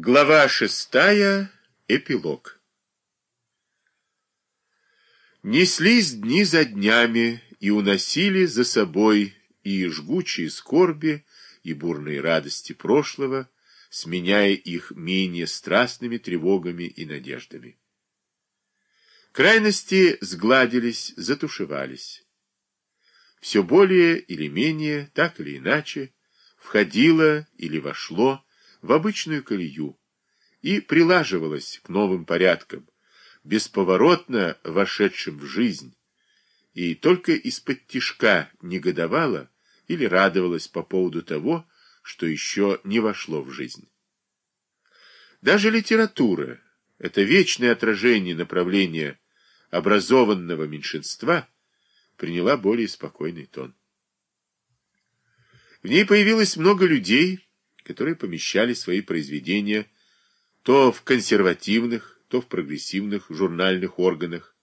Глава шестая. Эпилог. Неслись дни за днями и уносили за собой и жгучие скорби, и бурные радости прошлого, сменяя их менее страстными тревогами и надеждами. Крайности сгладились, затушевались. Все более или менее, так или иначе, входило или вошло в обычную колею и прилаживалась к новым порядкам, бесповоротно вошедшим в жизнь, и только из-под тишка негодовала или радовалась по поводу того, что еще не вошло в жизнь. Даже литература, это вечное отражение направления образованного меньшинства, приняла более спокойный тон. В ней появилось много людей, которые помещали свои произведения то в консервативных, то в прогрессивных журнальных органах.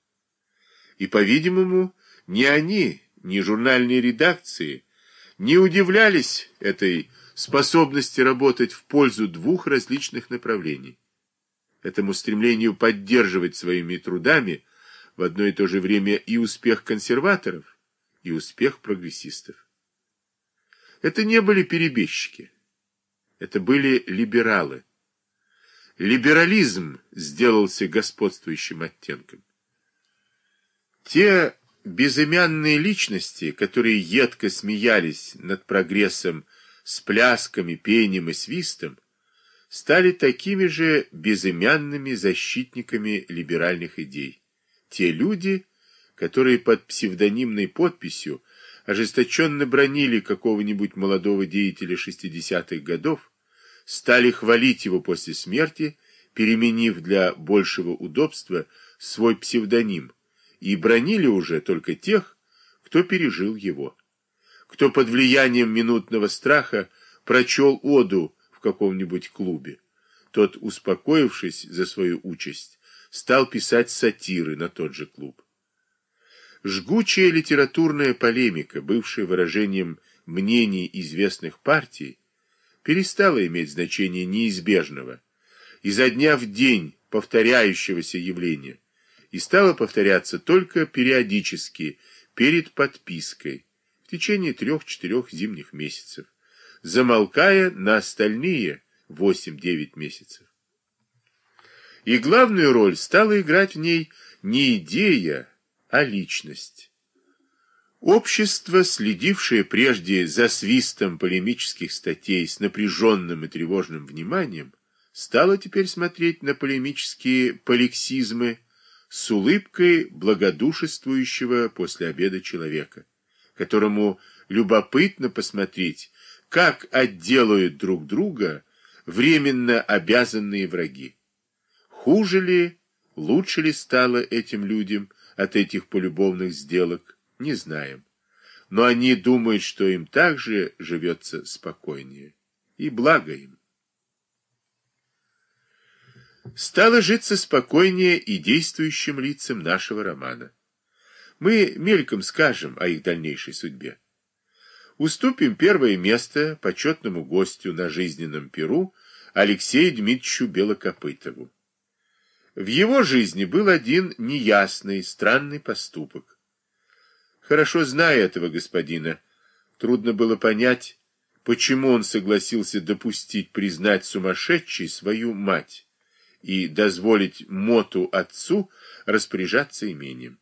И, по-видимому, ни они, ни журнальные редакции не удивлялись этой способности работать в пользу двух различных направлений. Этому стремлению поддерживать своими трудами в одно и то же время и успех консерваторов, и успех прогрессистов. Это не были перебежчики. Это были либералы. Либерализм сделался господствующим оттенком. Те безымянные личности, которые едко смеялись над прогрессом с плясками, пением и свистом, стали такими же безымянными защитниками либеральных идей. Те люди, которые под псевдонимной подписью ожесточенно бронили какого-нибудь молодого деятеля 60-х годов, стали хвалить его после смерти, переменив для большего удобства свой псевдоним, и бронили уже только тех, кто пережил его, кто под влиянием минутного страха прочел оду в каком-нибудь клубе. Тот, успокоившись за свою участь, стал писать сатиры на тот же клуб. Жгучая литературная полемика, бывшая выражением мнений известных партий, перестала иметь значение неизбежного, изо дня в день повторяющегося явления, и стала повторяться только периодически, перед подпиской, в течение трех-четырех зимних месяцев, замолкая на остальные 8-9 месяцев. И главную роль стала играть в ней не идея, а личность. Общество, следившее прежде за свистом полемических статей с напряженным и тревожным вниманием, стало теперь смотреть на полемические полексизмы с улыбкой благодушествующего после обеда человека, которому любопытно посмотреть, как отделают друг друга временно обязанные враги. Хуже ли, лучше ли стало этим людям, от этих полюбовных сделок, не знаем. Но они думают, что им также живется спокойнее. И благо им. Стало житься спокойнее и действующим лицам нашего романа. Мы мельком скажем о их дальнейшей судьбе. Уступим первое место почетному гостю на жизненном перу Алексею Дмитриевичу Белокопытову. В его жизни был один неясный, странный поступок. Хорошо зная этого господина, трудно было понять, почему он согласился допустить признать сумасшедшей свою мать и дозволить Моту отцу распоряжаться имением.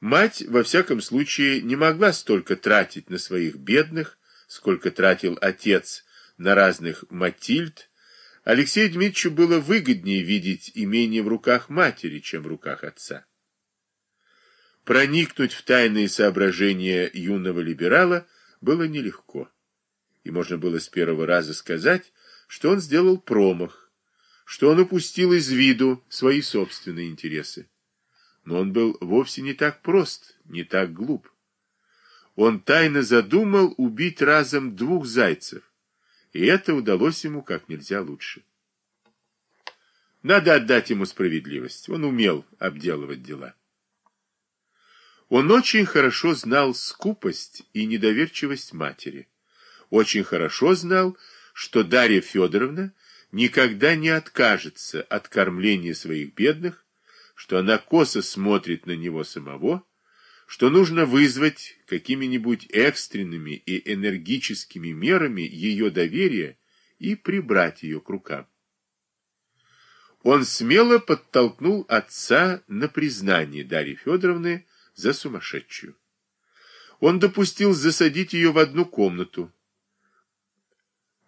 Мать, во всяком случае, не могла столько тратить на своих бедных, сколько тратил отец на разных Матильд, Алексею Дмитриевичу было выгоднее видеть имение в руках матери, чем в руках отца. Проникнуть в тайные соображения юного либерала было нелегко. И можно было с первого раза сказать, что он сделал промах, что он упустил из виду свои собственные интересы. Но он был вовсе не так прост, не так глуп. Он тайно задумал убить разом двух зайцев, и это удалось ему как нельзя лучше. Надо отдать ему справедливость. Он умел обделывать дела. Он очень хорошо знал скупость и недоверчивость матери. Очень хорошо знал, что Дарья Федоровна никогда не откажется от кормления своих бедных, что она косо смотрит на него самого, что нужно вызвать какими-нибудь экстренными и энергическими мерами ее доверие и прибрать ее к рукам. Он смело подтолкнул отца на признание Дарьи Федоровны за сумасшедшую. Он допустил засадить ее в одну комнату.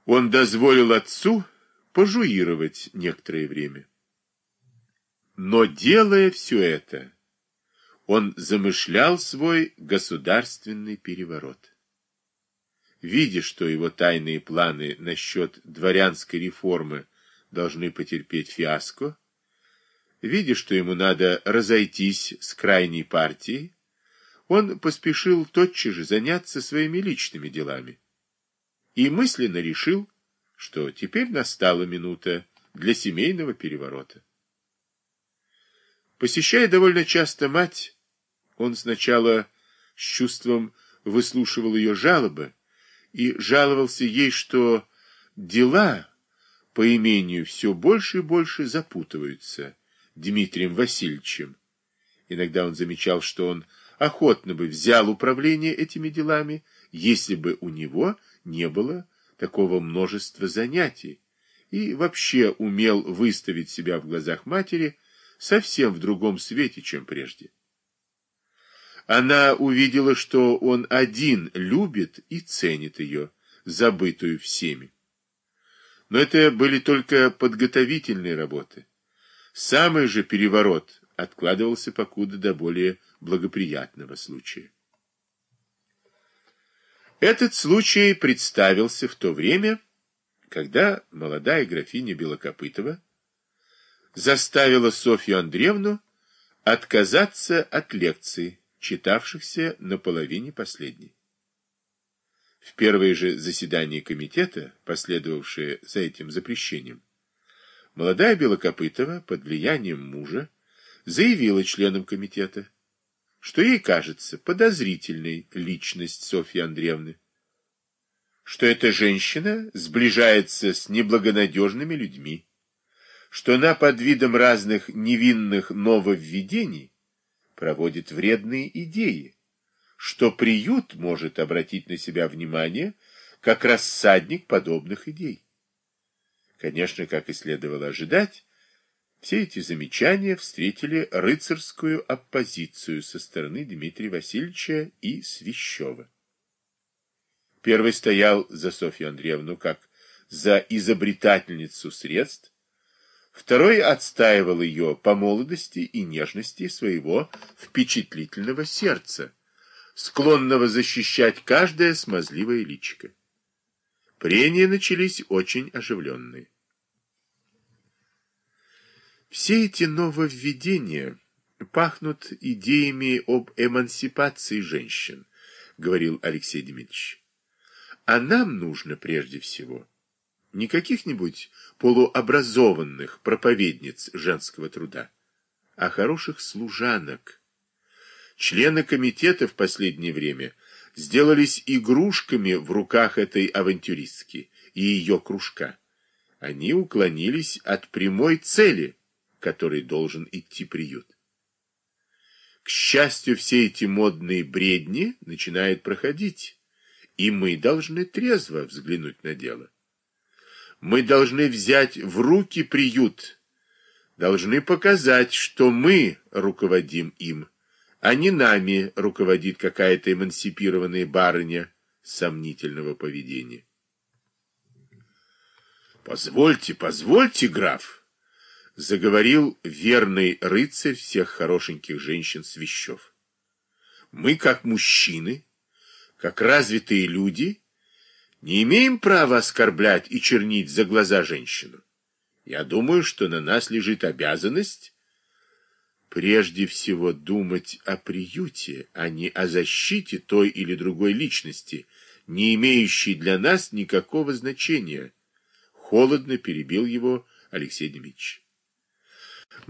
Он дозволил отцу пожуировать некоторое время. Но делая все это, он замышлял свой государственный переворот. Видя, что его тайные планы насчет дворянской реформы должны потерпеть фиаско, видя, что ему надо разойтись с крайней партией, он поспешил тотчас же заняться своими личными делами и мысленно решил, что теперь настала минута для семейного переворота. Посещая довольно часто мать, он сначала с чувством выслушивал ее жалобы и жаловался ей, что дела по имению все больше и больше запутываются Дмитрием Васильевичем. Иногда он замечал, что он охотно бы взял управление этими делами, если бы у него не было такого множества занятий, и вообще умел выставить себя в глазах матери совсем в другом свете, чем прежде. Она увидела, что он один любит и ценит ее, забытую всеми. Но это были только подготовительные работы. Самый же переворот откладывался покуда до более благоприятного случая. Этот случай представился в то время, когда молодая графиня Белокопытова заставила Софью Андреевну отказаться от лекций, читавшихся на половине последней. В первое же заседание комитета, последовавшее за этим запрещением, молодая Белокопытова под влиянием мужа заявила членам комитета, что ей кажется подозрительной личность Софьи Андреевны, что эта женщина сближается с неблагонадежными людьми, что она под видом разных невинных нововведений проводит вредные идеи, что приют может обратить на себя внимание как рассадник подобных идей. Конечно, как и следовало ожидать, все эти замечания встретили рыцарскую оппозицию со стороны Дмитрия Васильевича и Свящева. Первый стоял за Софью Андреевну как за изобретательницу средств, Второй отстаивал ее по молодости и нежности своего впечатлительного сердца, склонного защищать каждое смазливое личико. Прения начались очень оживленные. Все эти нововведения пахнут идеями об эмансипации женщин, говорил Алексей Дмитриевич. А нам нужно прежде всего не каких-нибудь полуобразованных проповедниц женского труда, а хороших служанок. Члены комитета в последнее время сделались игрушками в руках этой авантюристки и ее кружка. Они уклонились от прямой цели, которой должен идти приют. К счастью, все эти модные бредни начинают проходить, и мы должны трезво взглянуть на дело. Мы должны взять в руки приют, должны показать, что мы руководим им, а не нами руководит какая-то эмансипированная барыня сомнительного поведения. «Позвольте, позвольте, граф!» — заговорил верный рыцарь всех хорошеньких женщин Свящев. «Мы, как мужчины, как развитые люди, не имеем права оскорблять и чернить за глаза женщину. Я думаю, что на нас лежит обязанность прежде всего думать о приюте, а не о защите той или другой личности, не имеющей для нас никакого значения. Холодно перебил его Алексей Дмитриевич.